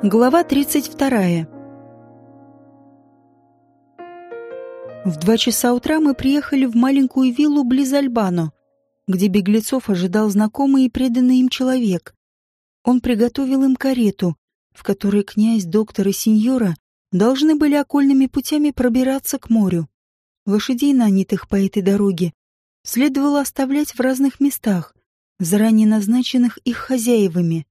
Глава 32. В два часа утра мы приехали в маленькую виллу близ Альбано, где беглецов ожидал знакомый и преданный им человек. Он приготовил им карету, в которой князь, доктор и сеньора должны были окольными путями пробираться к морю. Лошадей, нанятых по этой дороге, следовало оставлять в разных местах, заранее назначенных их хозяевами.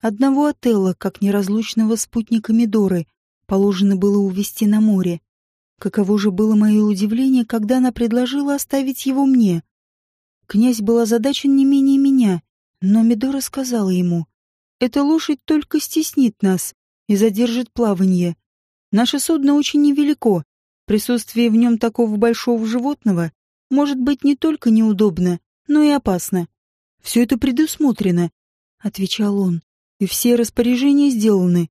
Одного Отелла, как неразлучного спутника Мидоры, положено было увезти на море. Каково же было мое удивление, когда она предложила оставить его мне. Князь был озадачен не менее меня, но Мидора сказала ему, «Эта лошадь только стеснит нас и задержит плавание. Наше судно очень невелико. Присутствие в нем такого большого животного может быть не только неудобно, но и опасно. Все это предусмотрено», — отвечал он и все распоряжения сделаны.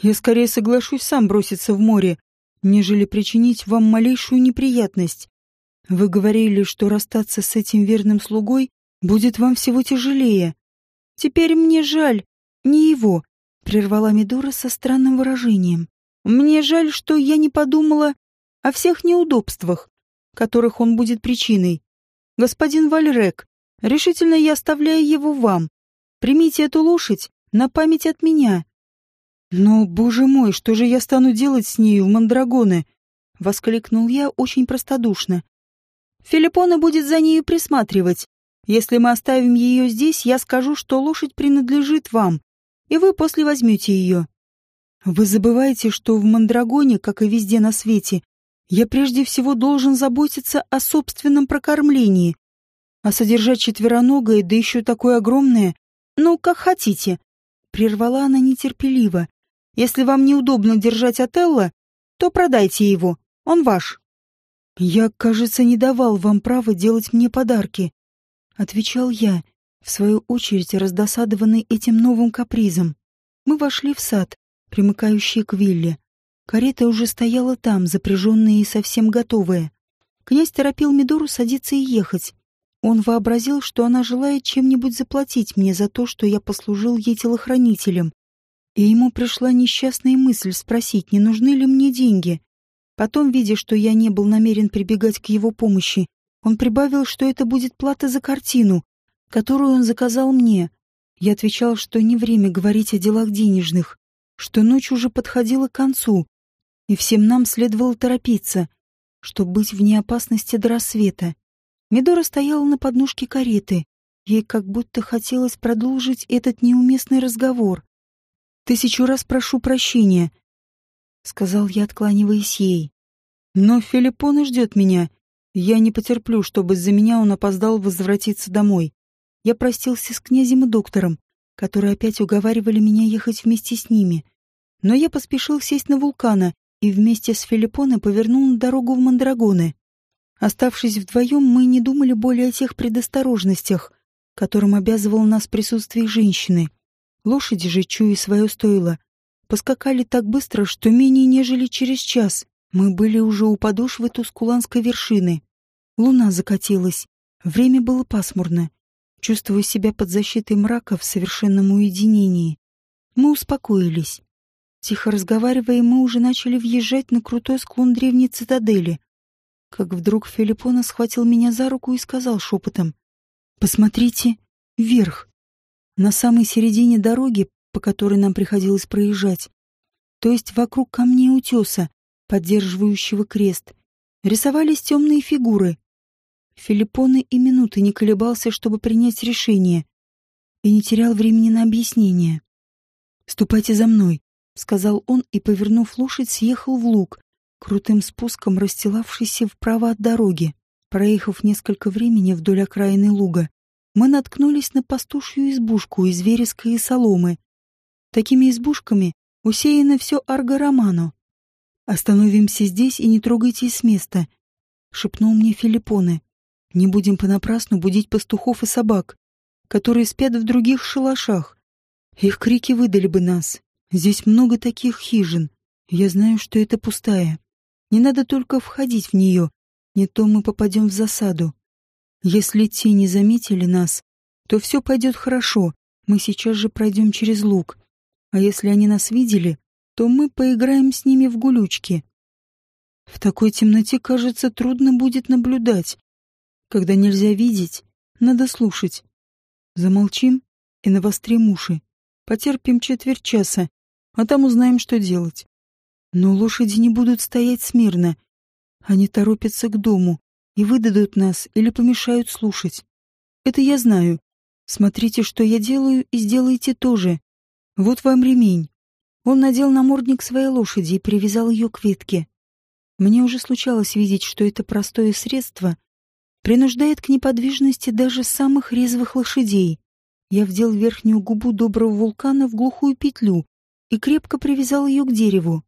Я скорее соглашусь сам броситься в море, нежели причинить вам малейшую неприятность. Вы говорили, что расстаться с этим верным слугой будет вам всего тяжелее. Теперь мне жаль, не его, — прервала Мидора со странным выражением. Мне жаль, что я не подумала о всех неудобствах, которых он будет причиной. Господин Вальрек, решительно я оставляю его вам. Примите эту лошадь на память от меня. Но, боже мой, что же я стану делать с нею в Мандрагоне? Воскликнул я очень простодушно. Филиппона будет за нею присматривать. Если мы оставим ее здесь, я скажу, что лошадь принадлежит вам, и вы после возьмете ее. Вы забываете, что в Мандрагоне, как и везде на свете, я прежде всего должен заботиться о собственном прокормлении. А содержать четвероногое, да еще такое огромное, ну, как хотите. Прервала она нетерпеливо. «Если вам неудобно держать Отелло, то продайте его. Он ваш». «Я, кажется, не давал вам права делать мне подарки», — отвечал я, в свою очередь раздосадованный этим новым капризом. Мы вошли в сад, примыкающий к вилле. Карета уже стояла там, запряженная и совсем готовая. Князь торопил Мидору садиться и ехать. Он вообразил, что она желает чем-нибудь заплатить мне за то, что я послужил ей телохранителем. И ему пришла несчастная мысль спросить, не нужны ли мне деньги. Потом, видя, что я не был намерен прибегать к его помощи, он прибавил, что это будет плата за картину, которую он заказал мне. Я отвечал, что не время говорить о делах денежных, что ночь уже подходила к концу, и всем нам следовало торопиться, чтобы быть вне опасности до рассвета. Медора стояла на подножке кареты. Ей как будто хотелось продолжить этот неуместный разговор. «Тысячу раз прошу прощения», — сказал я, откланиваясь ей. «Но Филиппон ждет меня. Я не потерплю, чтобы из-за меня он опоздал возвратиться домой. Я простился с князем и доктором, которые опять уговаривали меня ехать вместе с ними. Но я поспешил сесть на вулкана и вместе с Филиппоне повернул на дорогу в Мандрагоны. Оставшись вдвоем, мы не думали более о тех предосторожностях, которым обязывал нас присутствие женщины. Лошади же, чуя свое стоило, поскакали так быстро, что менее нежели через час мы были уже у подошвы Тускуланской вершины. Луна закатилась, время было пасмурно. Чувствуя себя под защитой мрака в совершенном уединении, мы успокоились. Тихо разговаривая, мы уже начали въезжать на крутой склон древней цитадели — как вдруг Филиппона схватил меня за руку и сказал шепотом. «Посмотрите вверх, на самой середине дороги, по которой нам приходилось проезжать, то есть вокруг камней утеса, поддерживающего крест, рисовались темные фигуры. Филиппоне и минуты не колебался, чтобы принять решение, и не терял времени на объяснение. «Ступайте за мной», — сказал он и, повернув лошадь, съехал в луг, крутым спуском расстилавшийся вправо от дороги. Проехав несколько времени вдоль окраины луга, мы наткнулись на пастушью избушку из вереска и соломы. Такими избушками усеяно все Арго-Романо. «Остановимся здесь и не трогайтесь с места», — шепнул мне Филиппоне. «Не будем понапрасну будить пастухов и собак, которые спят в других шалашах. Их крики выдали бы нас. Здесь много таких хижин. Я знаю, что это пустая. Не надо только входить в нее, не то мы попадем в засаду. Если те не заметили нас, то все пойдет хорошо, мы сейчас же пройдем через луг. А если они нас видели, то мы поиграем с ними в гулючки. В такой темноте, кажется, трудно будет наблюдать. Когда нельзя видеть, надо слушать. Замолчим и навострим уши. Потерпим четверть часа, а там узнаем, что делать. Но лошади не будут стоять смирно. Они торопятся к дому и выдадут нас или помешают слушать. Это я знаю. Смотрите, что я делаю, и сделайте тоже. Вот вам ремень. Он надел намордник своей лошади и привязал ее к ветке. Мне уже случалось видеть, что это простое средство принуждает к неподвижности даже самых резвых лошадей. Я вдел верхнюю губу доброго вулкана в глухую петлю и крепко привязал ее к дереву.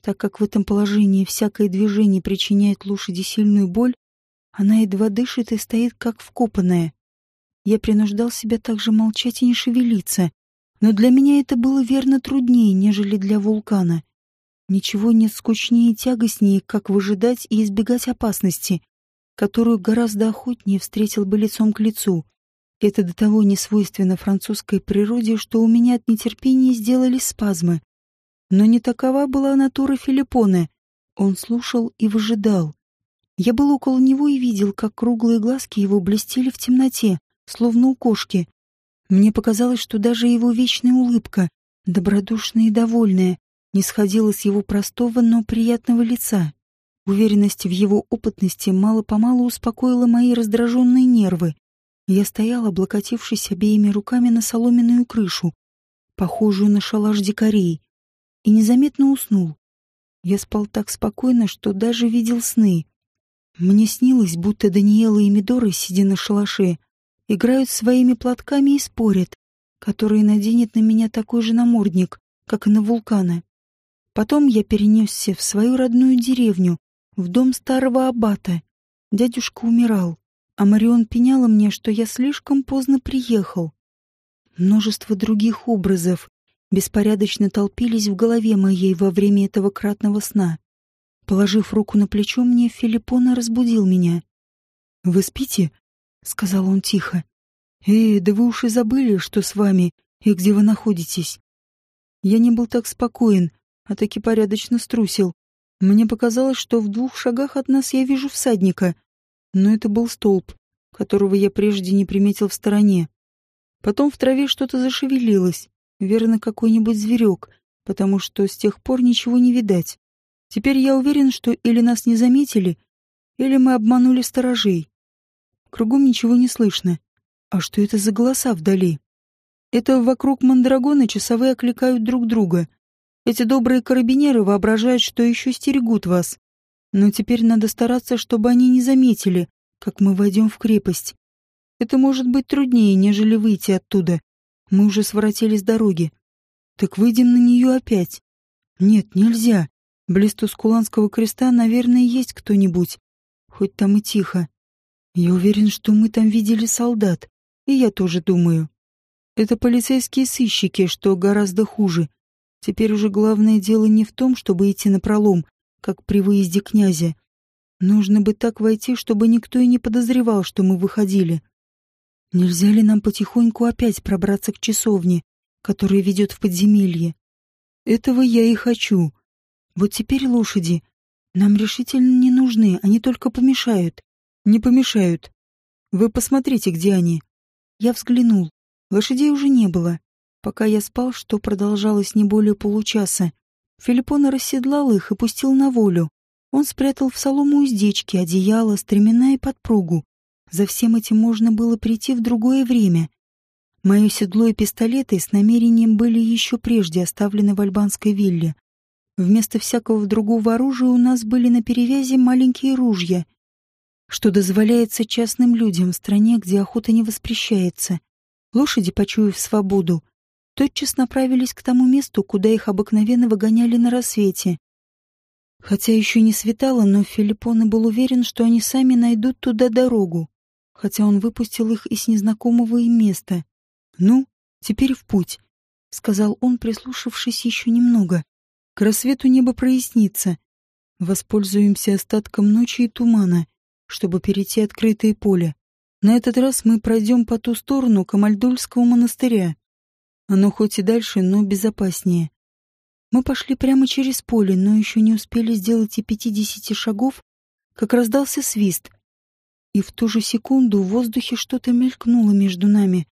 Так как в этом положении всякое движение причиняет лошади сильную боль, она едва дышит и стоит как вкопанная. Я принуждал себя также молчать и не шевелиться, но для меня это было верно труднее, нежели для вулкана. Ничего нет скучнее и тягостнее, как выжидать и избегать опасности, которую гораздо охотнее встретил бы лицом к лицу. Это до того не свойственно французской природе, что у меня от нетерпения сделали спазмы. Но не такова была натура Филиппоне. Он слушал и выжидал. Я был около него и видел, как круглые глазки его блестели в темноте, словно у кошки. Мне показалось, что даже его вечная улыбка, добродушная и довольная, не сходила с его простого, но приятного лица. Уверенность в его опытности мало-помалу успокоила мои раздраженные нервы. Я стоял, облокотившись обеими руками на соломенную крышу, похожую на шалаш дикарей, и незаметно уснул. Я спал так спокойно, что даже видел сны. Мне снилось, будто Даниэла и Мидоры, сидя на шалаше, играют своими платками и спорят, который наденет на меня такой же намордник, как и на вулкана. Потом я перенесся в свою родную деревню, в дом старого аббата. Дядюшка умирал, а Марион пеняла мне, что я слишком поздно приехал. Множество других образов беспорядочно толпились в голове моей во время этого кратного сна. Положив руку на плечо мне, Филиппона разбудил меня. «Вы спите?» — сказал он тихо. «Эй, да вы уж и забыли, что с вами и где вы находитесь». Я не был так спокоен, а таки порядочно струсил. Мне показалось, что в двух шагах от нас я вижу всадника, но это был столб, которого я прежде не приметил в стороне. Потом в траве что-то зашевелилось, верно, какой-нибудь зверек, потому что с тех пор ничего не видать. Теперь я уверен, что или нас не заметили, или мы обманули сторожей. Кругом ничего не слышно. А что это за голоса вдали? Это вокруг Мандрагона часовые окликают друг друга. Эти добрые карабинеры воображают, что еще стерегут вас. Но теперь надо стараться, чтобы они не заметили, как мы войдем в крепость. Это может быть труднее, нежели выйти оттуда. Мы уже своротили с дороги. Так выйдем на нее опять. Нет, нельзя. Близ Тускуланского креста, наверное, есть кто-нибудь. Хоть там и тихо. Я уверен, что мы там видели солдат, и я тоже думаю. Это полицейские сыщики, что гораздо хуже. Теперь уже главное дело не в том, чтобы идти на пролом, как при выезде князя. Нужно бы так войти, чтобы никто и не подозревал, что мы выходили. Нельзя ли нам потихоньку опять пробраться к часовне, которая ведет в подземелье? Этого я и хочу. Вот теперь лошади нам решительно не нужны, они только помешают не помешают. Вы посмотрите, где они. Я взглянул. Лошадей уже не было. Пока я спал, что продолжалось не более получаса, Филиппона расседлал их и пустил на волю. Он спрятал в солому уздечки, одеяло, стремена и подпругу. За всем этим можно было прийти в другое время. Мое седло и пистолеты с намерением были еще прежде оставлены в альбанской вилле. Вместо всякого другого оружия у нас были на перевязи маленькие ружья что дозволяется частным людям в стране, где охота не воспрещается. Лошади, почуяв свободу, тотчас направились к тому месту, куда их обыкновенно выгоняли на рассвете. Хотя еще не светало, но Филиппоне был уверен, что они сами найдут туда дорогу, хотя он выпустил их из незнакомого им места. «Ну, теперь в путь», — сказал он, прислушавшись еще немного. «К рассвету небо прояснится. Воспользуемся остатком ночи и тумана чтобы перейти открытое поле. На этот раз мы пройдем по ту сторону Камальдольского монастыря. Оно хоть и дальше, но безопаснее. Мы пошли прямо через поле, но еще не успели сделать и пятидесяти шагов, как раздался свист. И в ту же секунду в воздухе что-то мелькнуло между нами.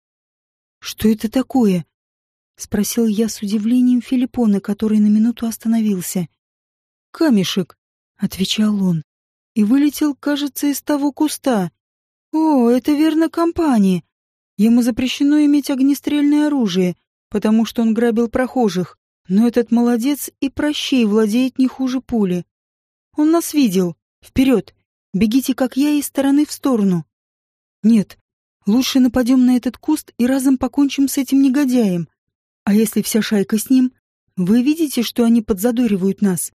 «Что это такое?» — спросил я с удивлением Филиппона, который на минуту остановился. «Камешек», — отвечал он, — «и вылетел, кажется, из того куста. О, это верно компания. Ему запрещено иметь огнестрельное оружие, потому что он грабил прохожих. Но этот молодец и прощей владеет не хуже пули. Он нас видел. Вперед! Бегите, как я, из стороны в сторону. Нет, лучше нападем на этот куст и разом покончим с этим негодяем. А если вся шайка с ним? Вы видите, что они подзадоривают нас?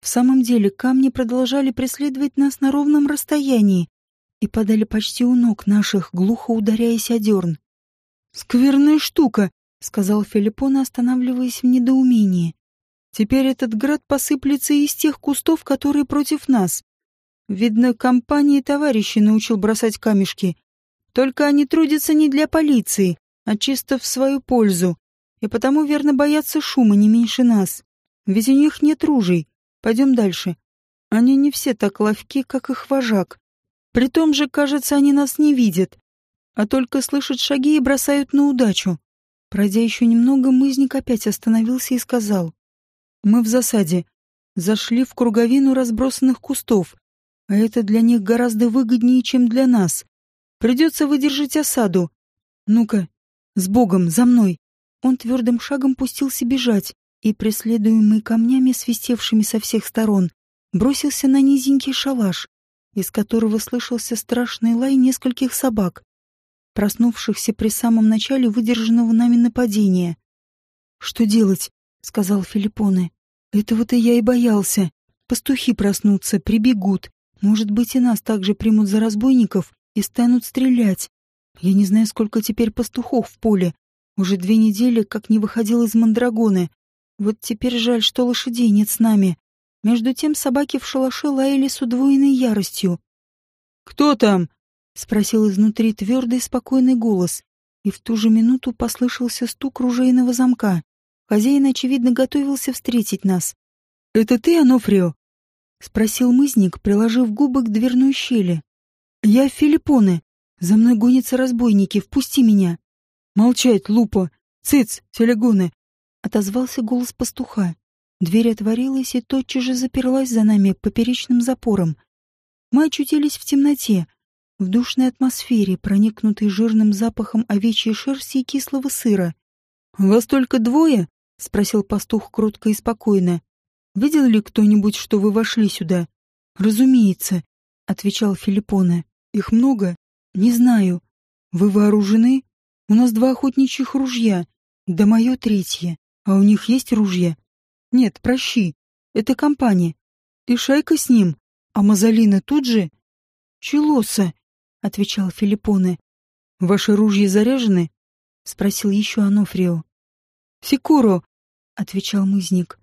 В самом деле, камни продолжали преследовать нас на ровном расстоянии и падали почти у ног наших, глухо ударяясь о дерн. «Скверная штука!» — сказал Филиппон, останавливаясь в недоумении. «Теперь этот град посыплется из тех кустов, которые против нас. Видно, компании товарищей научил бросать камешки. Только они трудятся не для полиции, а чисто в свою пользу, и потому верно боятся шума не меньше нас. Ведь у них нет ружей. Пойдем дальше. Они не все так ловки, как их вожак. При том же, кажется, они нас не видят, а только слышат шаги и бросают на удачу. Пройдя еще немного, мызник опять остановился и сказал. «Мы в засаде. Зашли в круговину разбросанных кустов, а это для них гораздо выгоднее, чем для нас. Придется выдержать осаду. Ну-ка, с Богом, за мной!» Он твердым шагом пустился бежать, и, преследуемый камнями, свистевшими со всех сторон, бросился на низенький шалаш, из которого слышался страшный лай нескольких собак проснувшихся при самом начале выдержанного нами нападения. «Что делать?» — сказал Филиппоне. «Этого-то я и боялся. Пастухи проснутся, прибегут. Может быть, и нас также примут за разбойников и станут стрелять. Я не знаю, сколько теперь пастухов в поле. Уже две недели, как не выходил из Мандрагоны. Вот теперь жаль, что лошадей нет с нами. Между тем собаки в шалаше лаяли с удвоенной яростью. «Кто там?» — спросил изнутри твердый спокойный голос, и в ту же минуту послышался стук ружейного замка. Хозяин, очевидно, готовился встретить нас. «Это ты, Анофрио?» — спросил мызник, приложив губы к дверной щели. «Я Филиппоне. За мной гонятся разбойники. Впусти меня!» «Молчать, Лупа! Цыц, телегоны!» — отозвался голос пастуха. Дверь отворилась и тотчас же заперлась за нами поперечным запором. Мы очутились в темноте, в душной атмосфере, проникнутой жирным запахом овечьей шерсти и кислого сыра. «Вас только двое?» — спросил пастух кротко и спокойно. «Видел ли кто-нибудь, что вы вошли сюда?» «Разумеется», — отвечал Филиппоне. «Их много?» «Не знаю. Вы вооружены? У нас два охотничьих ружья, да мое третье. А у них есть ружья?» «Нет, прощи. Это компания. И шайка с ним. А Мазалина тут же?» «Челоса», — отвечал Филиппоне. «Ваши ружья заряжены?» — спросил еще Анофрио. «Сикуро», — отвечал мызник.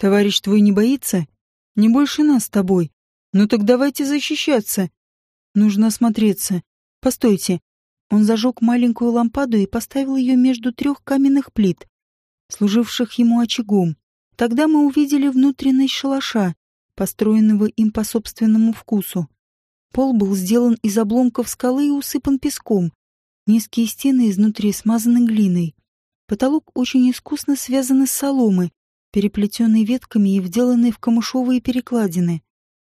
«Товарищ твой не боится? Не больше нас с тобой. Ну так давайте защищаться. Нужно осмотреться. Постойте». Он зажег маленькую лампаду и поставил ее между трех каменных плит, служивших ему очагом. Тогда мы увидели внутренность шалаша, построенного им по собственному вкусу. Пол был сделан из обломков скалы и усыпан песком. Низкие стены изнутри смазаны глиной. Потолок очень искусно связан из соломы, переплетенной ветками и вделанной в камышовые перекладины.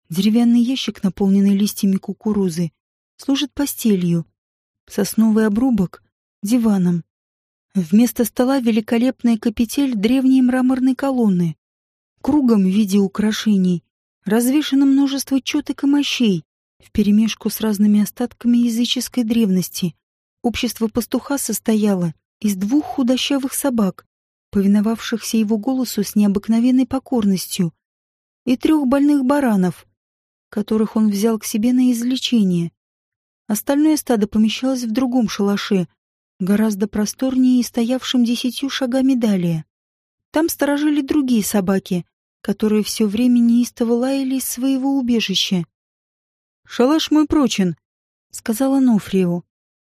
Деревянный ящик, наполненный листьями кукурузы, служит постелью. Сосновый обрубок — диваном. Вместо стола великолепная капитель древней мраморной колонны. Кругом в виде украшений развешено множество четок и мощей, вперемешку с разными остатками языческой древности. Общество пастуха состояло из двух худощавых собак, повиновавшихся его голосу с необыкновенной покорностью, и трех больных баранов, которых он взял к себе на излечение. Остальное стадо помещалось в другом шалаше, гораздо просторнее и стоявшим десятью шагами далее. Там сторожили другие собаки, которые все время неистово лаяли из своего убежища. «Шалаш мой прочен», — сказала Нофрио.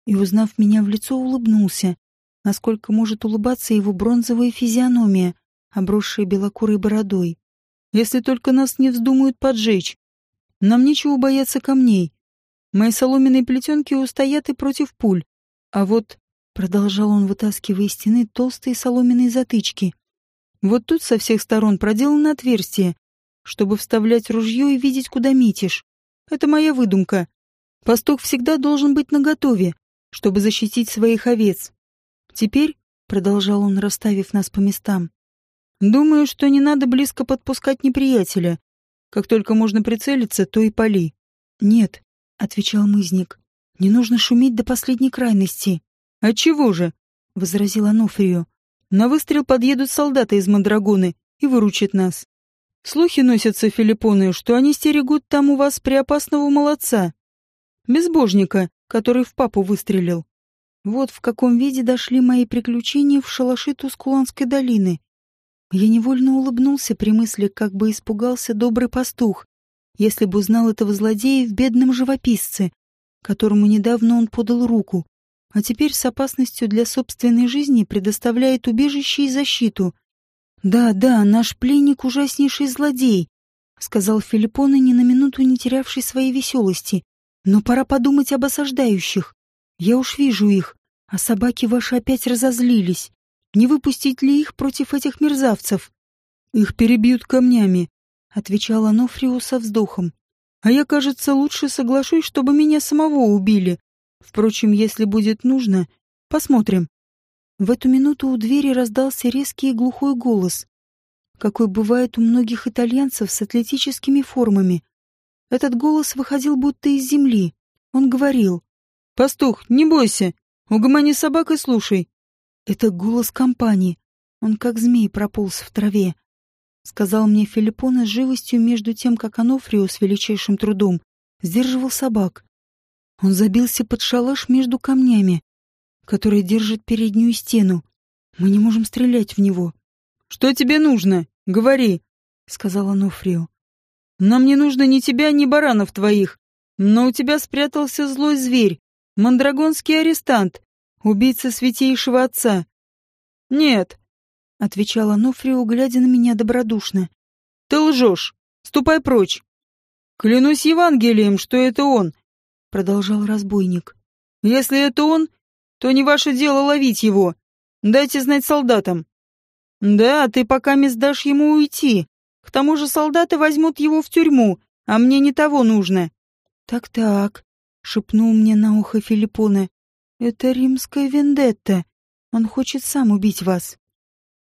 И, узнав меня в лицо, улыбнулся. Насколько может улыбаться его бронзовая физиономия, обросшая белокурой бородой. «Если только нас не вздумают поджечь. Нам нечего бояться камней. Мои соломенные плетенки устоят и против пуль. А вот, — продолжал он, вытаскивая из стены толстые соломенные затычки, — вот тут со всех сторон проделано отверстие, чтобы вставлять ружье и видеть, куда метишь. Это моя выдумка. Пастух всегда должен быть наготове, чтобы защитить своих овец. Теперь, — продолжал он, расставив нас по местам, — думаю, что не надо близко подпускать неприятеля. Как только можно прицелиться, то и пали. Нет, — отвечал мызник, — не нужно шуметь до последней крайности. Отчего же? — возразил Анофрию. На выстрел подъедут солдаты из Мандрагоны и выручат нас. Слухи носятся, Филиппоны, что они стерегут там у вас преопасного молодца. Безбожника, который в папу выстрелил. Вот в каком виде дошли мои приключения в шалаши Тускуланской долины. Я невольно улыбнулся при мысли, как бы испугался добрый пастух, если бы узнал этого злодея в бедном живописце, которому недавно он подал руку, а теперь с опасностью для собственной жизни предоставляет убежище и защиту. «Да, да, наш пленник — ужаснейший злодей», — сказал Филиппона, ни на минуту не терявший своей веселости. «Но пора подумать об осаждающих. Я уж вижу их, а собаки ваши опять разозлились. Не выпустить ли их против этих мерзавцев? Их перебьют камнями, отвечал Анофрио со вздохом. А я, кажется, лучше соглашусь, чтобы меня самого убили. Впрочем, если будет нужно, посмотрим. В эту минуту у двери раздался резкий и глухой голос, какой бывает у многих итальянцев с атлетическими формами. Этот голос выходил будто из земли. Он говорил: Пастух, не бойся. Угомони собак и слушай. Это голос компании. Он как змей прополз в траве. Сказал мне Филиппона с живостью между тем, как Анофрио с величайшим трудом сдерживал собак. Он забился под шалаш между камнями, которые держат переднюю стену. Мы не можем стрелять в него. «Что тебе нужно? Говори», — сказал Анофрио. «Нам не нужно ни тебя, ни баранов твоих, но у тебя спрятался злой зверь, Мандрагонский арестант, убийца святейшего отца. Нет, отвечала Нофрио, глядя на меня добродушно. Ты лжешь. Ступай прочь. Клянусь Евангелием, что это он, продолжал разбойник. Если это он, то не ваше дело ловить его. Дайте знать солдатам. Да, ты пока не сдашь ему уйти. К тому же солдаты возьмут его в тюрьму, а мне не того нужно. Так-так, — шепнул мне на ухо Филиппоне. «Это римская вендетта. Он хочет сам убить вас».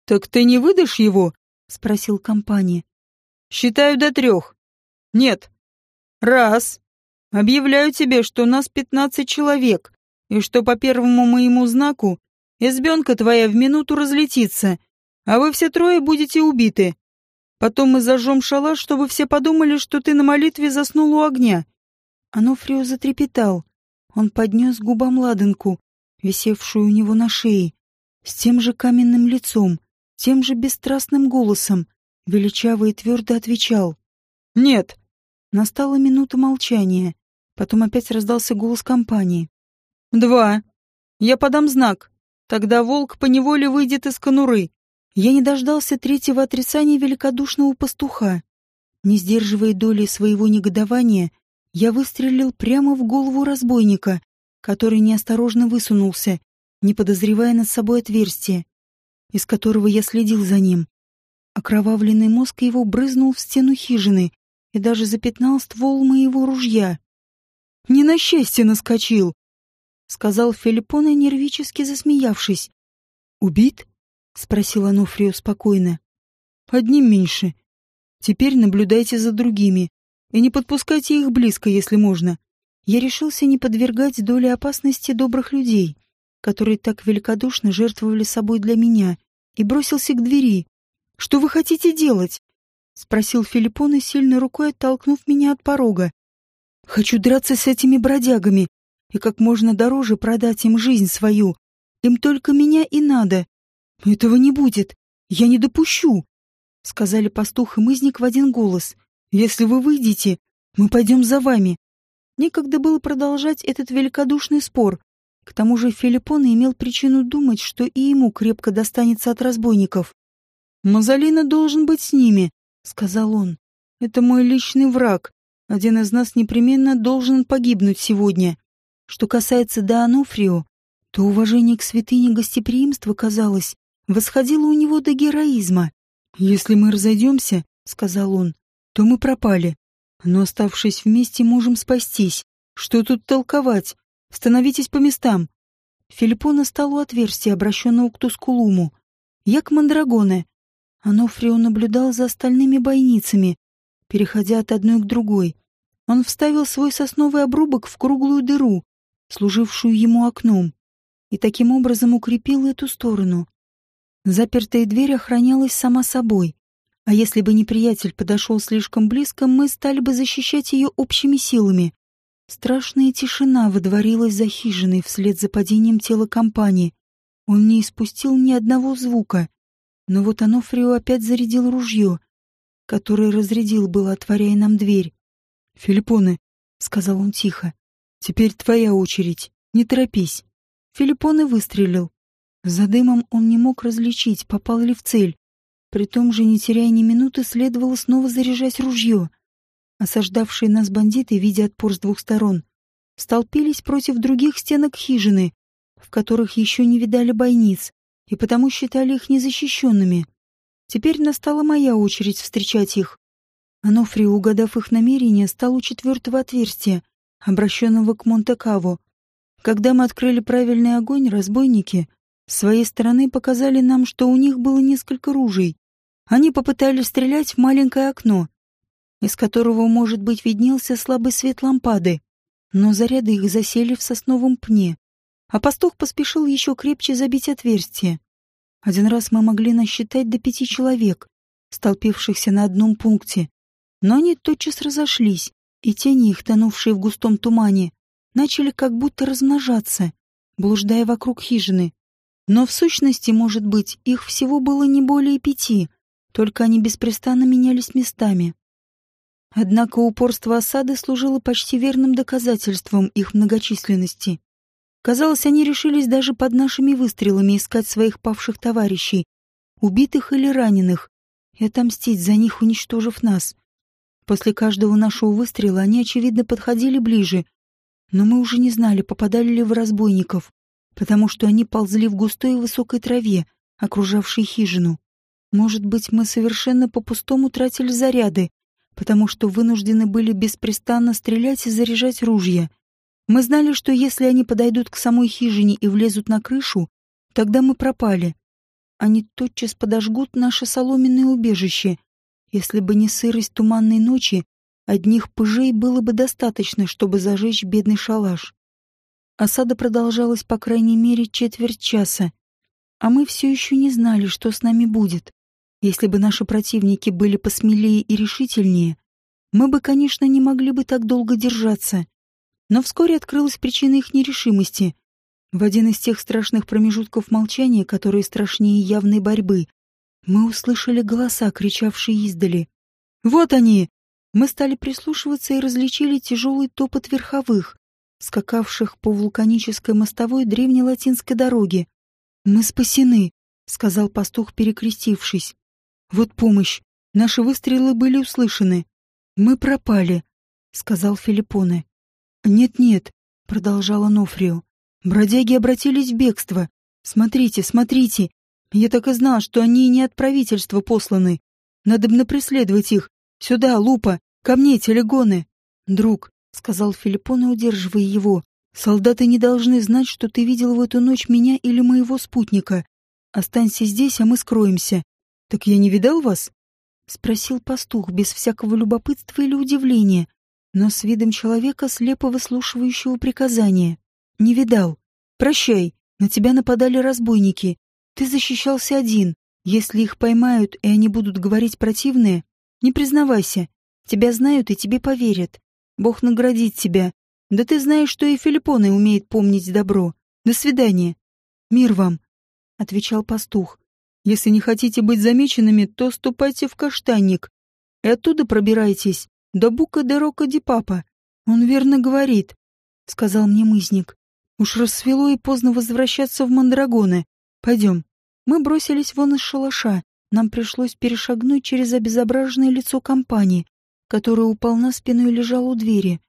«Так ты не выдашь его?» — спросил компания. «Считаю до трех. Нет. Раз. Объявляю тебе, что нас пятнадцать человек, и что по первому моему знаку избенка твоя в минуту разлетится, а вы все трое будете убиты. Потом мы зажжем шалаш, чтобы все подумали, что ты на молитве заснул у огня. Анофрио затрепетал. Он поднес к губам ладанку, висевшую у него на шее, с тем же каменным лицом, тем же бесстрастным голосом, величаво и твердо отвечал. «Нет!» Настала минута молчания. Потом опять раздался голос компании. «Два. Я подам знак. Тогда волк поневоле выйдет из конуры». Я не дождался третьего отрицания великодушного пастуха. Не сдерживая доли своего негодования, я выстрелил прямо в голову разбойника, который неосторожно высунулся, не подозревая над собой отверстие, из которого я следил за ним. Окровавленный мозг его брызнул в стену хижины и даже запятнал ствол моего ружья. «Не на счастье наскочил!» — сказал Филиппона, нервически засмеявшись. «Убит?» — спросил Анофрио спокойно. «Одним меньше. Теперь наблюдайте за другими и не подпускайте их близко, если можно. Я решился не подвергать доле опасности добрых людей, которые так великодушно жертвовали собой для меня, и бросился к двери. «Что вы хотите делать?» — спросил Филиппон и сильной рукой оттолкнув меня от порога. «Хочу драться с этими бродягами и как можно дороже продать им жизнь свою. Им только меня и надо. Этого не будет. Я не допущу», — сказали пастух и мызник в один голос. Если вы выйдете, мы пойдем за вами. Некогда было продолжать этот великодушный спор. К тому же Филиппон имел причину думать, что и ему крепко достанется от разбойников. «Мазолина должен быть с ними», — сказал он. «Это мой личный враг. Один из нас непременно должен погибнуть сегодня». Что касается Даануфрио, то уважение к святыне гостеприимства, казалось, восходило у него до героизма. «Если мы разойдемся», — сказал он, — «то мы пропали. Но, оставшись вместе, можем спастись. Что тут толковать? Становитесь по местам. Филиппона стал у отверстия, обращенного к Тускулуму. Я к Мандрагоне. Анофрио наблюдал за остальными бойницами, переходя от одной к другой. Он вставил свой сосновый обрубок в круглую дыру, служившую ему окном, и таким образом укрепил эту сторону. Запертая дверь охранялась сама собой. А если бы неприятель подошел слишком близко, мы стали бы защищать ее общими силами. Страшная тишина выдворилась за хижиной вслед за падением тела компании. Он не испустил ни одного звука. Но вот Анофрио опять зарядил ружье, которое разрядил было, отворяя нам дверь. «Филиппоне», — сказал он тихо, — «теперь твоя очередь. Не торопись». Филиппоне выстрелил. За дымом он не мог различить, попал ли в цель. При том же, не теряя ни минуты, следовало снова заряжать ружье. Осаждавшие нас бандиты, видя отпор с двух сторон, столпились против других стенок хижины, в которых еще не видали бойниц, и потому считали их незащищенными. Теперь настала моя очередь встречать их. Анофрио, угадав их намерение, стал у четвертого отверстия, обращенного к Монте-Каво. Когда мы открыли правильный огонь, разбойники с своей стороны показали нам, что у них было несколько ружей, они попытались стрелять в маленькое окно, из которого, может быть, виднелся слабый свет лампады, но заряды их засели в сосновом пне, а пастух поспешил еще крепче забить отверстие. Один раз мы могли насчитать до пяти человек, столпившихся на одном пункте, но они тотчас разошлись, и тени их, тонувшие в густом тумане, начали как будто размножаться, блуждая вокруг хижины. Но в сущности, может быть, их всего было не более пяти — только они беспрестанно менялись местами. Однако упорство осады служило почти верным доказательством их многочисленности. Казалось, они решились даже под нашими выстрелами искать своих павших товарищей, убитых или раненых, и отомстить за них, уничтожив нас. После каждого нашего выстрела они, очевидно, подходили ближе, но мы уже не знали, попадали ли в разбойников, потому что они ползли в густой и высокой траве, окружавшей хижину. Может быть, мы совершенно по-пустому тратили заряды, потому что вынуждены были беспрестанно стрелять и заряжать ружья. Мы знали, что если они подойдут к самой хижине и влезут на крышу, тогда мы пропали. Они тотчас подожгут наше соломенное убежище. Если бы не сырость туманной ночи, одних пыжей было бы достаточно, чтобы зажечь бедный шалаш. Осада продолжалась по крайней мере четверть часа, а мы все еще не знали, что с нами будет. Если бы наши противники были посмелее и решительнее, мы бы, конечно, не могли бы так долго держаться. Но вскоре открылась причина их нерешимости. В один из тех страшных промежутков молчания, которые страшнее явной борьбы, мы услышали голоса, кричавшие издали. «Вот они!» Мы стали прислушиваться и различили тяжелый топот верховых, скакавших по вулканической мостовой древней латинской дороги. «Мы спасены», — сказал пастух, перекрестившись. Вот помощь. Наши выстрелы были услышаны. Мы пропали, сказал Филиппоне. Нет-нет, продолжала Нофрио. Бродяги обратились в бегство. Смотрите, смотрите. Я так и знал, что они не от правительства посланы. Надо бы преследовать их. Сюда, Лупа, ко мне, телегоны. Друг, сказал Филиппоне, удерживая его. Солдаты не должны знать, что ты видел в эту ночь меня или моего спутника. Останься здесь, а мы скроемся. «Так я не видал вас?» — спросил пастух без всякого любопытства или удивления, но с видом человека, слепо выслушивающего приказания. «Не видал. Прощай, на тебя нападали разбойники. Ты защищался один. Если их поймают, и они будут говорить противное, не признавайся. Тебя знают и тебе поверят. Бог наградит тебя. Да ты знаешь, что и Филиппоны умеет помнить добро. До свидания. Мир вам, — отвечал пастух. Если не хотите быть замеченными, то ступайте в каштанник и оттуда пробирайтесь до Бука де Рока де Папа. Он верно говорит, — сказал мне мызник. Уж рассвело и поздно возвращаться в Мандрагоны. Пойдем. Мы бросились вон из шалаша. Нам пришлось перешагнуть через обезображенное лицо компании, которая упал на спину и лежал у двери.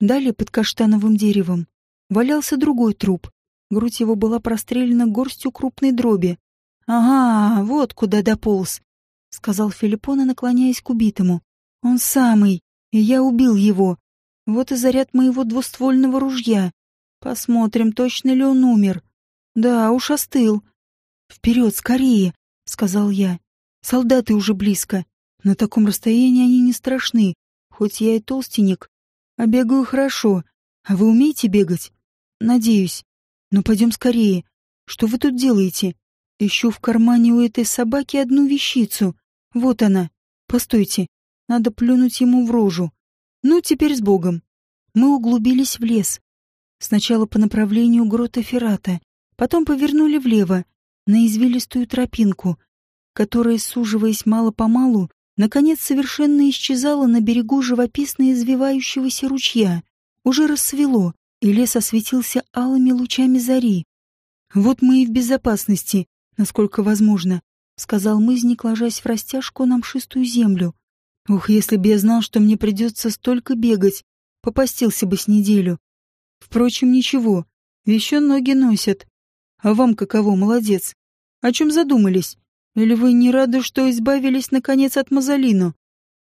Далее под каштановым деревом валялся другой труп. Грудь его была прострелена горстью крупной дроби. «Ага, вот куда дополз», — сказал Филиппона, наклоняясь к убитому. «Он самый, и я убил его. Вот и заряд моего двуствольного ружья. Посмотрим, точно ли он умер. Да, уж остыл. Вперед, скорее, сказал я. Солдаты уже близко. На таком расстоянии они не страшны, хоть я и толстенек, а бегаю хорошо. А вы умеете бегать? Надеюсь. Но пойдем скорее. Что вы тут делаете? Ищу в кармане у этой собаки одну вещицу. Вот она. Постойте. Надо плюнуть ему в рожу. Ну, теперь с Богом. Мы углубились в лес. Сначала по направлению грота Феррата, потом повернули влево, на извилистую тропинку, которая, суживаясь мало-помалу, наконец совершенно исчезала на берегу живописно извивающегося ручья. Уже рассвело, и лес осветился алыми лучами зари. «Вот мы и в безопасности, насколько возможно», — сказал мызник, ложась в растяжку на мшистую землю. Ух, если бы я знал, что мне придется столько бегать, попастился бы с неделю. Впрочем, ничего, еще ноги носят. А вам каково, молодец? О чем задумались? Или вы не рады, что избавились, наконец, от Мазолино?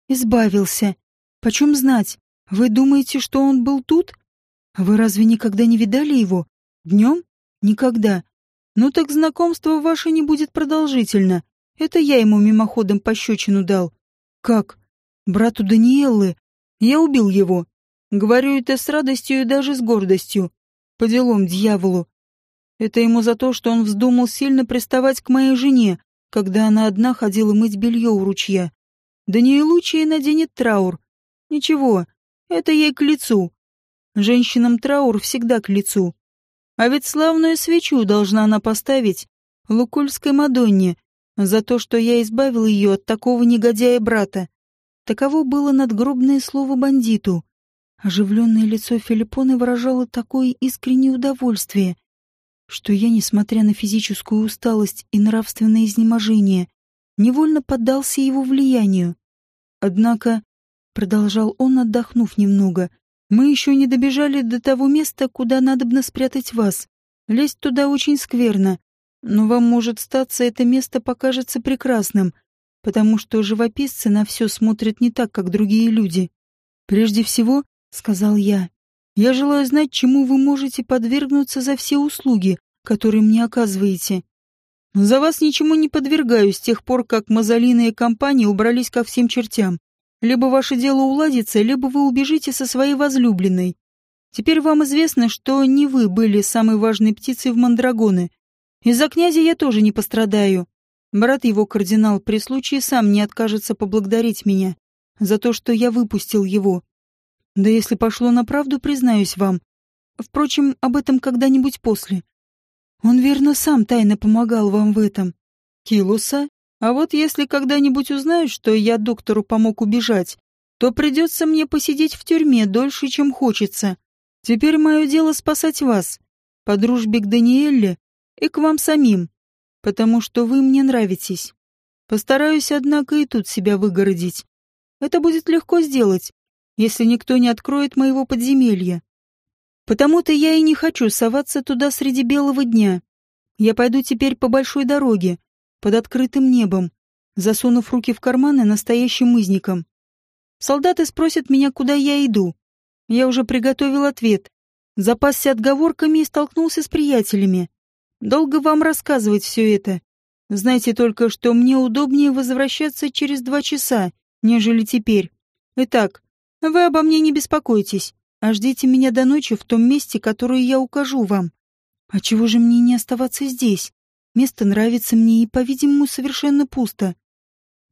Избавился. Почем знать? Вы думаете, что он был тут? А вы разве никогда не видали его? Днем? Никогда. Ну так знакомство ваше не будет продолжительно. Это я ему мимоходом пощечину дал. Как? брату Даниэллы. Я убил его. Говорю это с радостью и даже с гордостью. По делам дьяволу. Это ему за то, что он вздумал сильно приставать к моей жене, когда она одна ходила мыть белье у ручья. Да не и лучше наденет траур. Ничего, это ей к лицу. Женщинам траур всегда к лицу. А ведь славную свечу должна она поставить Лукульской Мадонне за то, что я избавил ее от такого негодяя-брата. Таково было надгробное слово бандиту. Оживленное лицо Филиппоны выражало такое искреннее удовольствие, что я, несмотря на физическую усталость и нравственное изнеможение, невольно поддался его влиянию. Однако, продолжал он, отдохнув немного, мы еще не добежали до того места, куда надобно спрятать вас. Лезть туда очень скверно, но вам может статься это место покажется прекрасным, потому что живописцы на все смотрят не так, как другие люди. Прежде всего, — сказал я, — я желаю знать, чему вы можете подвергнуться за все услуги, которые мне оказываете. За вас ничему не подвергаюсь с тех пор, как Мазолина и компания убрались ко всем чертям. Либо ваше дело уладится, либо вы убежите со своей возлюбленной. Теперь вам известно, что не вы были самой важной птицей в Мандрагоны. Из-за князя я тоже не пострадаю. Брат его, кардинал, при случае сам не откажется поблагодарить меня за то, что я выпустил его. Да если пошло на правду, признаюсь вам. Впрочем, об этом когда-нибудь после. Он верно сам тайно помогал вам в этом. Килуса? А вот если когда-нибудь узнаю, что я доктору помог убежать, то придется мне посидеть в тюрьме дольше, чем хочется. Теперь мое дело спасать вас, по дружбе к Даниэле и к вам самим потому что вы мне нравитесь. Постараюсь, однако, и тут себя выгородить. Это будет легко сделать, если никто не откроет моего подземелья. Потому-то я и не хочу соваться туда среди белого дня. Я пойду теперь по большой дороге, под открытым небом, засунув руки в карманы настоящим мызником. Солдаты спросят меня, куда я иду. Я уже приготовил ответ, запасся отговорками и столкнулся с приятелями. Долго вам рассказывать все это. Знайте только, что мне удобнее возвращаться через два часа, нежели теперь. Итак, вы обо мне не беспокойтесь, а ждите меня до ночи в том месте, которое я укажу вам. А чего же мне не оставаться здесь? Место нравится мне и, по-видимому, совершенно пусто.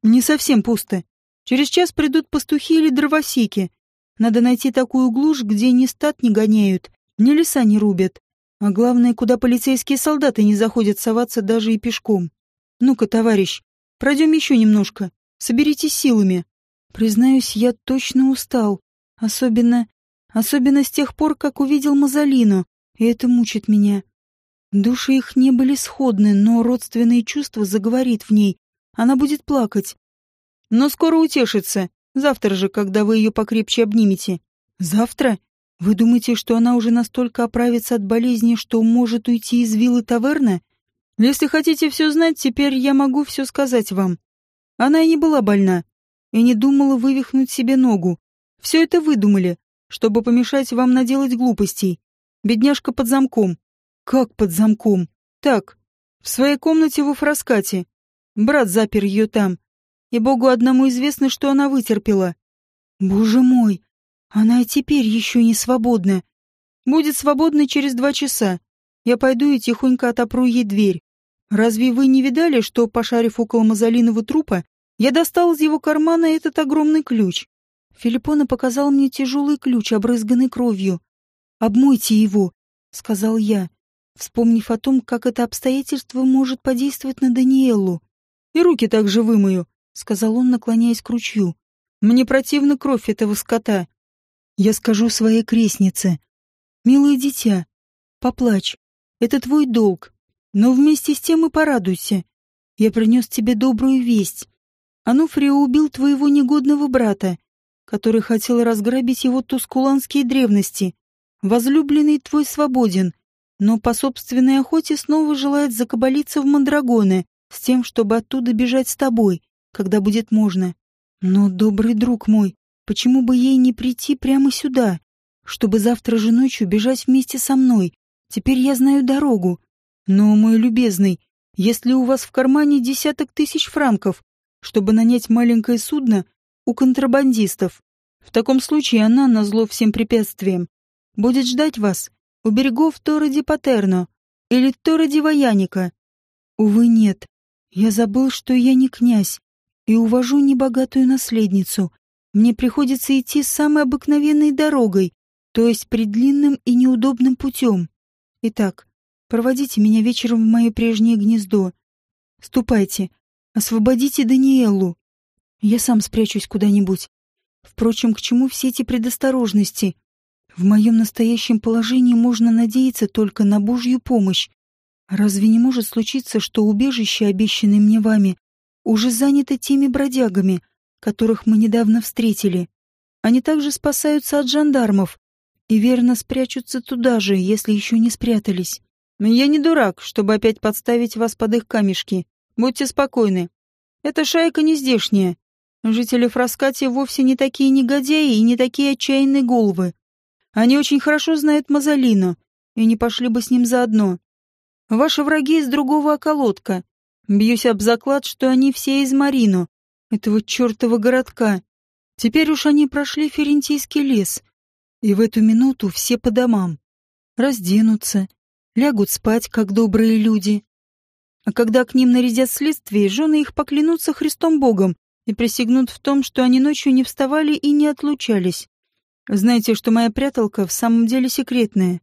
Не совсем пусто. Через час придут пастухи или дровосеки. Надо найти такую глушь, где ни стад не гоняют, ни леса не рубят, а главное, куда полицейские солдаты не заходят соваться даже и пешком. Ну-ка, товарищ, пройдем еще немножко. Соберитесь силами. Признаюсь, я точно устал. Особенно... Особенно с тех пор, как увидел Мазолину и это мучит меня. Души их не были сходны, но родственные чувства заговорит в ней. Она будет плакать. Но скоро утешится. Завтра же, когда вы ее покрепче обнимете. Завтра? Вы думаете, что она уже настолько оправится от болезни, что может уйти из виллы таверна? Если хотите все знать, теперь я могу все сказать вам. Она и не была больна, и не думала вывихнуть себе ногу. Все это выдумали, чтобы помешать вам наделать глупостей. Бедняжка под замком. Как под замком? Так, в своей комнате во Фраскате. Брат запер ее там. И Богу одному известно, что она вытерпела. Боже мой, она и теперь еще не свободна. Будет свободна через два часа. Я пойду и тихонько отопру ей дверь. Разве вы не видали, что, пошарив около Мазолиного трупа, я достал из его кармана этот огромный ключ? Филиппона показал мне тяжелый ключ, обрызганный кровью. «Обмойте его», — сказал я вспомнив о том, как это обстоятельство может подействовать на Даниэлу. «И руки также вымою», — сказал он, наклоняясь к ручью. «Мне противна кровь этого скота». «Я скажу своей крестнице. Милое дитя, поплачь. Это твой долг. Но вместе с тем и порадуйся. Я принес тебе добрую весть. Ануфрио убил твоего негодного брата, который хотел разграбить его тускуланские древности. Возлюбленный твой свободен, но по собственной охоте снова желает закабалиться в Мандрагоны с тем, чтобы оттуда бежать с тобой, когда будет можно. Но, добрый друг мой, почему бы ей не прийти прямо сюда, чтобы завтра же ночью бежать вместе со мной? Теперь я знаю дорогу. Но, мой любезный, если у вас в кармане десяток тысяч франков, чтобы нанять маленькое судно у контрабандистов, в таком случае она, назло всем препятствиям, будет ждать вас у берегов Тороди Патерно или Тороди Ваяника. Увы, нет. Я забыл, что я не князь и увожу небогатую наследницу. Мне приходится идти самой обыкновенной дорогой, то есть предлинным и неудобным путем. Итак, проводите меня вечером в мое прежнее гнездо. Ступайте, освободите Даниэлу. Я сам спрячусь куда-нибудь. Впрочем, к чему все эти предосторожности? В моем настоящем положении можно надеяться только на Божью помощь. Разве не может случиться, что убежище, обещанное мне вами, уже занято теми бродягами, которых мы недавно встретили? Они также спасаются от жандармов и верно спрячутся туда же, если еще не спрятались. Я не дурак, чтобы опять подставить вас под их камешки. Будьте спокойны. Эта шайка не здешняя. Жители Фраскати вовсе не такие негодяи и не такие отчаянные головы. Они очень хорошо знают Мазолино и не пошли бы с ним заодно. Ваши враги из другого околотка. Бьюсь об заклад, что они все из Марино, этого чертова городка. Теперь уж они прошли Ферентийский лес, и в эту минуту все по домам. Разденутся, лягут спать, как добрые люди. А когда к ним нарядят следствие, жены их поклянутся Христом Богом и присягнут в том, что они ночью не вставали и не отлучались. Знаете, что моя пряталка в самом деле секретная.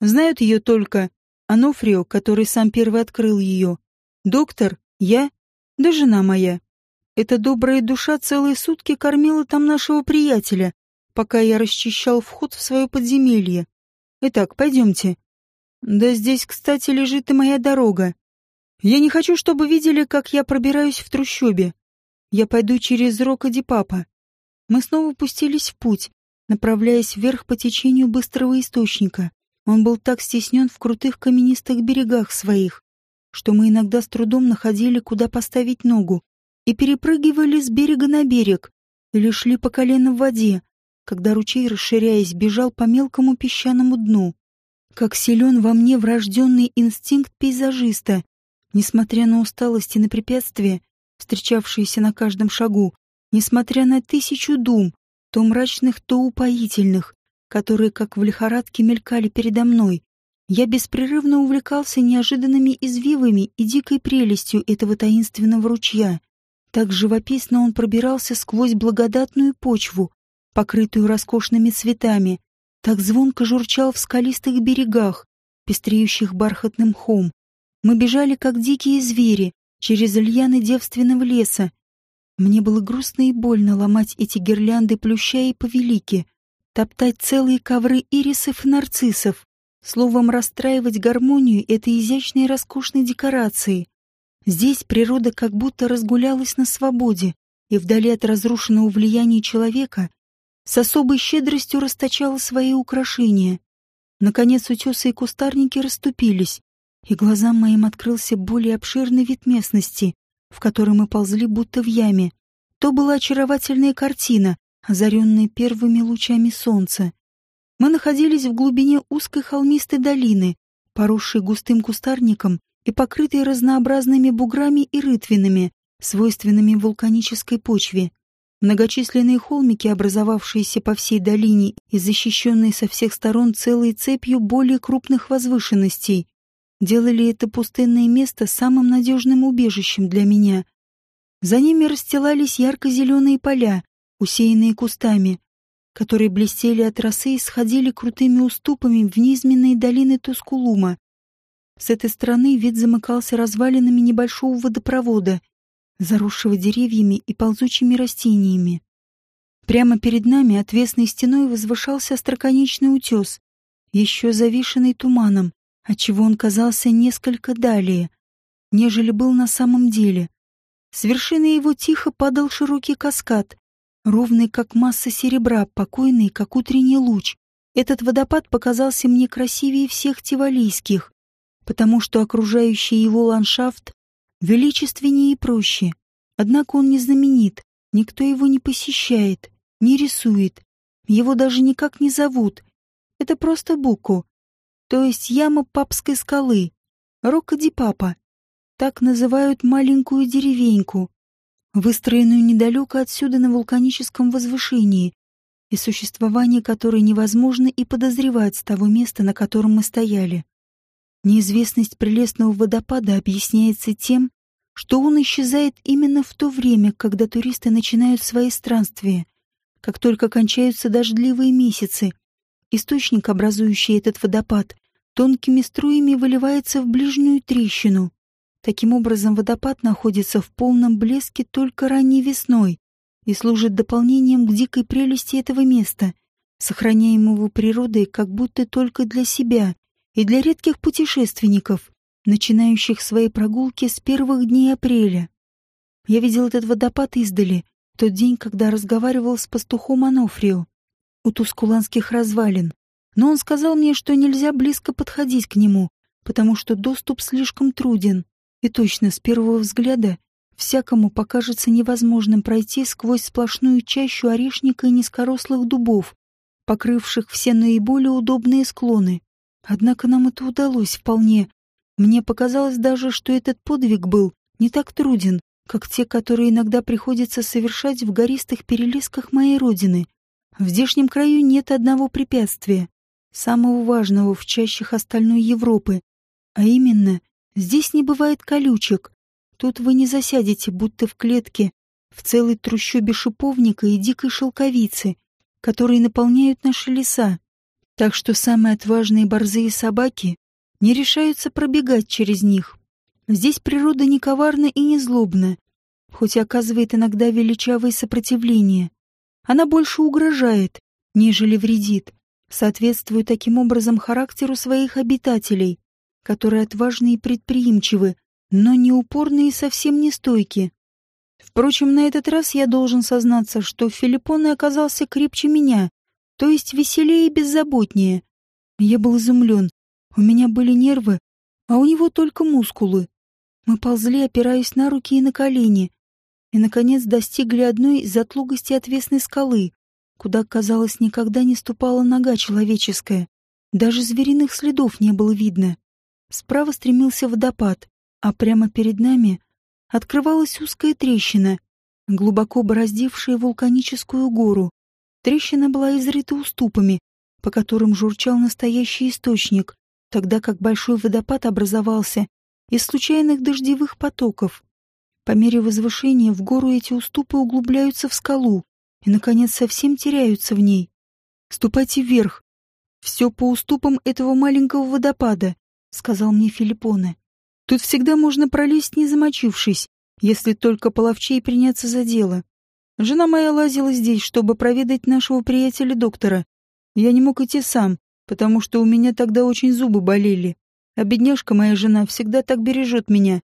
Знают ее только Анофрио, который сам первый открыл ее, доктор, я, да жена моя. Эта добрая душа целые сутки кормила там нашего приятеля, пока я расчищал вход в свое подземелье. Итак, пойдемте. Да здесь, кстати, лежит и моя дорога. Я не хочу, чтобы видели, как я пробираюсь в трущобе. Я пойду через Рокоди Папа. Мы снова пустились в путь, направляясь вверх по течению быстрого источника. Он был так стеснен в крутых каменистых берегах своих, что мы иногда с трудом находили, куда поставить ногу, и перепрыгивали с берега на берег, или шли по колено в воде, когда ручей, расширяясь, бежал по мелкому песчаному дну. Как силен во мне врожденный инстинкт пейзажиста, несмотря на усталость и на препятствия, встречавшиеся на каждом шагу, несмотря на тысячу дум, то мрачных, то упоительных, которые, как в лихорадке, мелькали передо мной. Я беспрерывно увлекался неожиданными извивами и дикой прелестью этого таинственного ручья. Так живописно он пробирался сквозь благодатную почву, покрытую роскошными цветами, так звонко журчал в скалистых берегах, пестреющих бархатным мхом. Мы бежали, как дикие звери, через льяны девственного леса, мне было грустно и больно ломать эти гирлянды плюща и повелики, топтать целые ковры ирисов и нарциссов, словом, расстраивать гармонию этой изящной роскошной декорации. Здесь природа как будто разгулялась на свободе, и вдали от разрушенного влияния человека с особой щедростью расточала свои украшения. Наконец утесы и кустарники расступились, и глазам моим открылся более обширный вид местности, в которой мы ползли будто в яме. То была очаровательная картина, озаренная первыми лучами солнца. Мы находились в глубине узкой холмистой долины, поросшей густым кустарником и покрытой разнообразными буграми и рытвинами, свойственными вулканической почве. Многочисленные холмики, образовавшиеся по всей долине и защищенные со всех сторон целой цепью более крупных возвышенностей, делали это пустынное место самым надежным убежищем для меня. За ними расстилались ярко-зеленые поля, усеянные кустами, которые блестели от росы и сходили крутыми уступами в низменные долины Тускулума. С этой стороны вид замыкался развалинами небольшого водопровода, заросшего деревьями и ползучими растениями. Прямо перед нами отвесной стеной возвышался остроконечный утес, еще завишенный туманом, отчего он казался несколько далее, нежели был на самом деле. С вершины его тихо падал широкий каскад, ровный, как масса серебра, покойный, как утренний луч. Этот водопад показался мне красивее всех тивалийских, потому что окружающий его ландшафт величественнее и проще. Однако он не знаменит, никто его не посещает, не рисует, его даже никак не зовут. Это просто Буку, то есть яма папской скалы, Рокко-ди-Папа. Так называют маленькую деревеньку, выстроенную недалеко отсюда на вулканическом возвышении, и существование которой невозможно и подозревать с того места, на котором мы стояли. Неизвестность прелестного водопада объясняется тем, что он исчезает именно в то время, когда туристы начинают свои странствия, как только кончаются дождливые месяцы — Источник, образующий этот водопад, тонкими струями выливается в ближнюю трещину. Таким образом, водопад находится в полном блеске только ранней весной и служит дополнением к дикой прелести этого места, сохраняемого природой как будто только для себя и для редких путешественников, начинающих свои прогулки с первых дней апреля. Я видел этот водопад издали, в тот день, когда разговаривал с пастухом Анофрио у тускуланских развалин, но он сказал мне, что нельзя близко подходить к нему, потому что доступ слишком труден, и точно с первого взгляда всякому покажется невозможным пройти сквозь сплошную чащу орешника и низкорослых дубов, покрывших все наиболее удобные склоны. Однако нам это удалось вполне. Мне показалось даже, что этот подвиг был не так труден, как те, которые иногда приходится совершать в гористых перелесках моей родины. В здешнем краю нет одного препятствия, самого важного в чащах остальной Европы, а именно, здесь не бывает колючек. Тут вы не засядете, будто в клетке, в целой трущобе шиповника и дикой шелковицы, которые наполняют наши леса. Так что самые отважные борзые собаки не решаются пробегать через них. Здесь природа не коварна и не злобна, хоть оказывает иногда величавое сопротивление. Она больше угрожает, нежели вредит, соответствуя таким образом характеру своих обитателей, которые отважны и предприимчивы, но не упорны и совсем не стойки. Впрочем, на этот раз я должен сознаться, что Филиппон оказался крепче меня, то есть веселее и беззаботнее. Я был изумлен. У меня были нервы, а у него только мускулы. Мы ползли, опираясь на руки и на колени, и, наконец, достигли одной из отлогостей отвесной скалы, куда, казалось, никогда не ступала нога человеческая. Даже звериных следов не было видно. Справа стремился водопад, а прямо перед нами открывалась узкая трещина, глубоко бороздившая вулканическую гору. Трещина была изрыта уступами, по которым журчал настоящий источник, тогда как большой водопад образовался из случайных дождевых потоков. По мере возвышения в гору эти уступы углубляются в скалу и, наконец, совсем теряются в ней. «Ступайте вверх. Все по уступам этого маленького водопада», — сказал мне Филиппоне. «Тут всегда можно пролезть, не замочившись, если только половчей приняться за дело. Жена моя лазила здесь, чтобы проведать нашего приятеля-доктора. Я не мог идти сам, потому что у меня тогда очень зубы болели. А бедняжка моя жена всегда так бережет меня.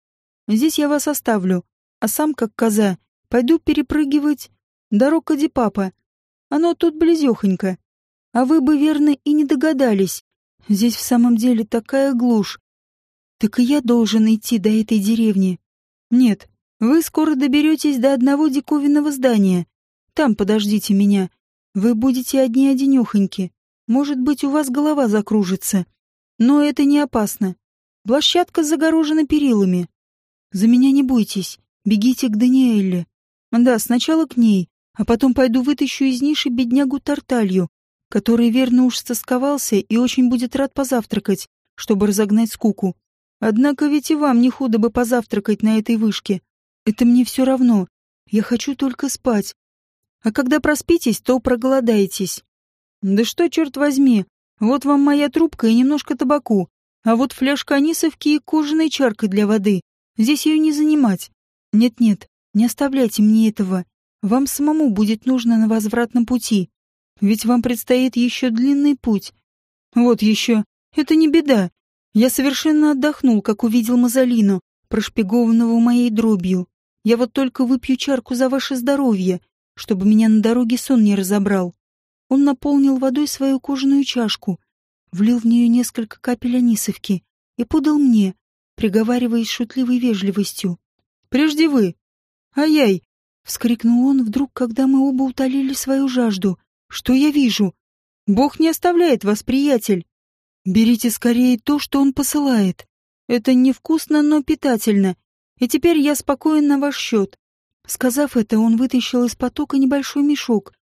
Здесь я вас оставлю, а сам, как коза, пойду перепрыгивать дорога папа. Оно тут близехонько. А вы бы, верно, и не догадались. Здесь в самом деле такая глушь. Так и я должен идти до этой деревни. Нет, вы скоро доберетесь до одного диковинного здания. Там подождите меня. Вы будете одни-одинехоньки. Может быть, у вас голова закружится. Но это не опасно. Площадка загорожена перилами. За меня не бойтесь. Бегите к Даниэлле. Да, сначала к ней, а потом пойду вытащу из ниши беднягу Тарталью, который верно уж стосковался и очень будет рад позавтракать, чтобы разогнать скуку. Однако ведь и вам не худо бы позавтракать на этой вышке. Это мне все равно. Я хочу только спать. А когда проспитесь, то проголодаетесь. Да что, черт возьми, вот вам моя трубка и немножко табаку, а вот фляжка анисовки и кожаная чарка для воды. Здесь ее не занимать. Нет-нет, не оставляйте мне этого. Вам самому будет нужно на возвратном пути. Ведь вам предстоит еще длинный путь. Вот еще. Это не беда. Я совершенно отдохнул, как увидел Мазолину, прошпигованного моей дробью. Я вот только выпью чарку за ваше здоровье, чтобы меня на дороге сон не разобрал. Он наполнил водой свою кожаную чашку, влил в нее несколько капель анисовки и подал мне, приговаривая с шутливой вежливостью. «Прежде вы!» «Ай-яй!» — вскрикнул он вдруг, когда мы оба утолили свою жажду. «Что я вижу? Бог не оставляет вас, приятель!» Берите скорее то, что он посылает. Это невкусно, но питательно. И теперь я спокоен на ваш счет. Сказав это, он вытащил из потока небольшой мешок,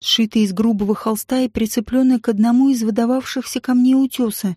сшитый из грубого холста и прицепленный к одному из выдававшихся камней утеса.